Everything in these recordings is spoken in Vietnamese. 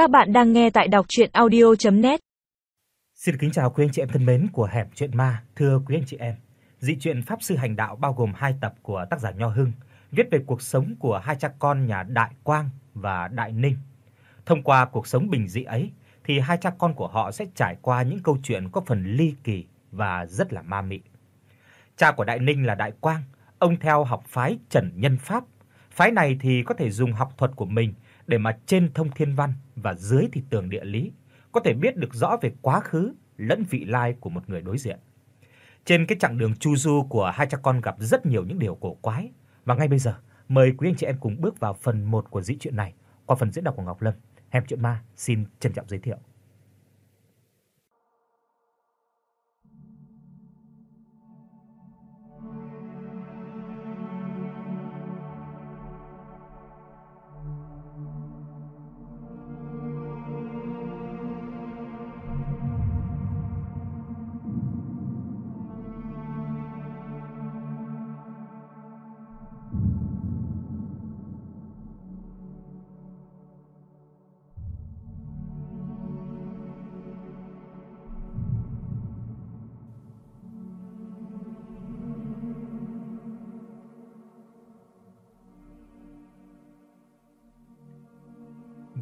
Các bạn đang nghe tại đọc audio net Xin kính chào quý anh chị em thân mến của Hẻm truyện Ma, thưa quý anh chị em. Dị truyện Pháp sư hành đạo bao gồm 2 tập của tác giả Nho Hưng, viết về cuộc sống của hai cha con nhà Đại Quang và Đại Ninh. Thông qua cuộc sống bình dị ấy thì hai cha con của họ sẽ trải qua những câu chuyện có phần ly kỳ và rất là ma mị. Cha của Đại Ninh là Đại Quang, ông theo học phái Trần Nhân Pháp. Phái này thì có thể dùng học thuật của mình để mà trên thông thiên văn và dưới thì tường địa lý, có thể biết được rõ về quá khứ lẫn vị lai của một người đối diện. Trên cái chặng đường chu du của hai cha con gặp rất nhiều những điều cổ quái và ngay bây giờ mời quý anh chị em cùng bước vào phần 1 của dĩ truyện này qua phần diễn đọc của Ngọc Lâm. Hẻm chuyện ma xin trân trọng giới thiệu.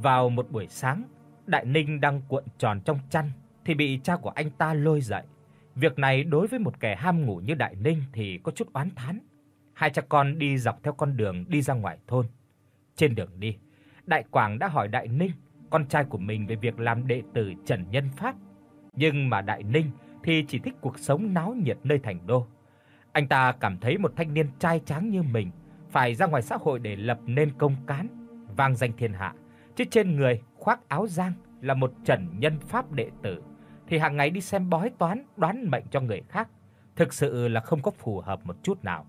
Vào một buổi sáng, Đại Ninh đang cuộn tròn trong chăn thì bị cha của anh ta lôi dậy. Việc này đối với một kẻ ham ngủ như Đại Ninh thì có chút oán thán. Hai cha con đi dọc theo con đường đi ra ngoài thôn. Trên đường đi, Đại Quảng đã hỏi Đại Ninh, con trai của mình về việc làm đệ tử Trần Nhân Pháp. Nhưng mà Đại Ninh thì chỉ thích cuộc sống náo nhiệt nơi thành đô. Anh ta cảm thấy một thanh niên trai tráng như mình phải ra ngoài xã hội để lập nên công cán, vang danh thiên hạ chứ trên người khoác áo giang là một trần nhân pháp đệ tử thì hàng ngày đi xem bói toán đoán mệnh cho người khác, thực sự là không có phù hợp một chút nào.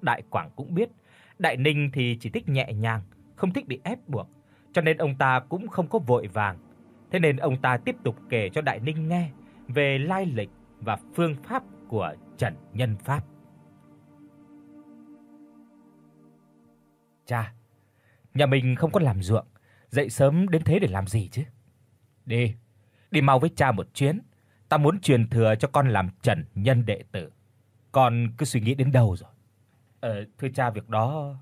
Đại Quảng cũng biết, Đại Ninh thì chỉ thích nhẹ nhàng, không thích bị ép buộc, cho nên ông ta cũng không có vội vàng. Thế nên ông ta tiếp tục kể cho Đại Ninh nghe về lai lịch và phương pháp của Trần Nhân Pháp. Cha, Nhà mình không có làm ruộng, dậy sớm đến thế để làm gì chứ? Đi, đi mau với cha một chuyến, ta muốn truyền thừa cho con làm Trần nhân đệ tử. Con cứ suy nghĩ đến đâu rồi? Ờ thưa cha việc đó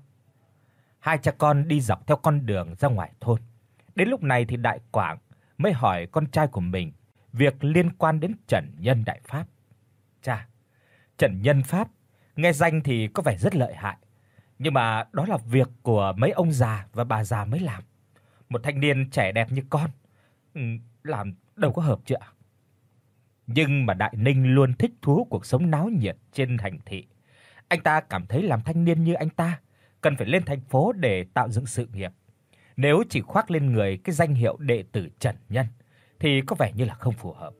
Hai cha con đi dọc theo con đường ra ngoài thôn. Đến lúc này thì Đại Quảng mới hỏi con trai của mình việc liên quan đến Trần Nhân Đại Pháp. Cha, Trần Nhân Pháp nghe danh thì có vẻ rất lợi hại, nhưng mà đó là việc của mấy ông già và bà già mới làm. Một thanh niên trẻ đẹp như con ừ, làm đâu có hợp chứ ạ. Nhưng mà Đại Ninh luôn thích thú cuộc sống náo nhiệt trên thành thị. Anh ta cảm thấy làm thanh niên như anh ta cần phải lên thành phố để tạo dựng sự nghiệp. Nếu chỉ khoác lên người cái danh hiệu đệ tử Trần Nhân, thì có vẻ như là không phù hợp.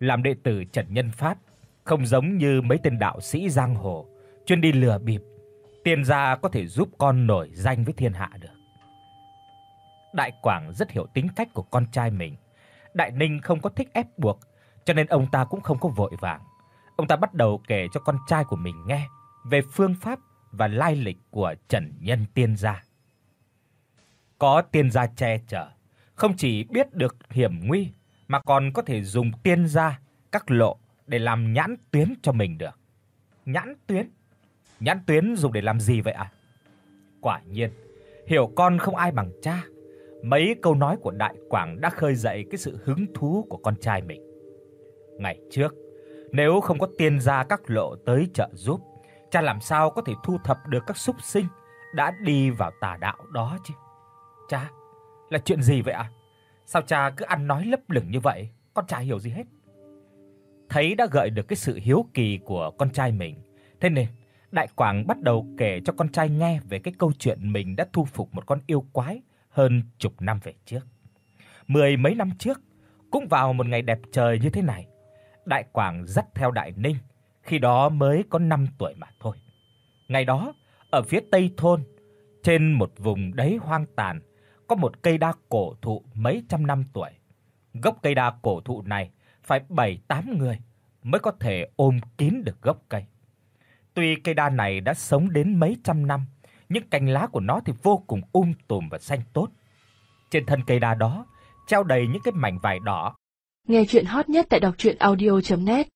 Làm đệ tử Trần Nhân phát không giống như mấy tên đạo sĩ giang hồ chuyên đi lừa bịp tiền gia có thể giúp con nổi danh với thiên hạ được. Đại Quảng rất hiểu tính cách của con trai mình. Đại Ninh không có thích ép buộc, cho nên ông ta cũng không có vội vàng. Ông ta bắt đầu kể cho con trai của mình nghe về phương pháp và lai lịch của Trần Nhân Tiên gia. Có tiên gia che chở, không chỉ biết được hiểm nguy mà còn có thể dùng tiên gia các lộ để làm nhãn tuyến cho mình được. Nhãn tuyến Nhãn tuyến dùng để làm gì vậy ạ? À? Quả nhiên, hiểu con không ai bằng cha. Mấy câu nói của Đại Quảng đã khơi dậy cái sự hứng thú của con trai mình. Ngày trước, nếu không có tiên gia các lộ tới trợ giúp, cha làm sao có thể thu thập được các súc sinh đã đi vào tà đạo đó chứ? Cha, là chuyện gì vậy ạ? À? Sao cha cứ ăn nói lấp lửng như vậy, con chả hiểu gì hết. Thấy đã gợi được cái sự hiếu kỳ của con trai mình, thế nên Đại Quảng bắt đầu kể cho con trai nghe về cái câu chuyện mình đã thu phục một con yêu quái hơn chục năm về trước. Mười mấy năm trước, cũng vào một ngày đẹp trời như thế này, Đại Quảng dắt theo Đại Ninh, khi đó mới có 5 tuổi mà thôi. Ngày đó, ở phía tây thôn, trên một vùng đáy hoang tàn, có một cây đa cổ thụ mấy trăm năm tuổi. Gốc cây đa cổ thụ này phải 7-8 người mới có thể ôm kín được gốc cây. Tuy cây đa này đã sống đến mấy trăm năm, nhưng cành lá của nó thì vô cùng um tùm và xanh tốt. Trên thân cây đa đó treo đầy những cái mảnh vải đỏ. Nghe truyện hot nhất tại doctruyenaudio.net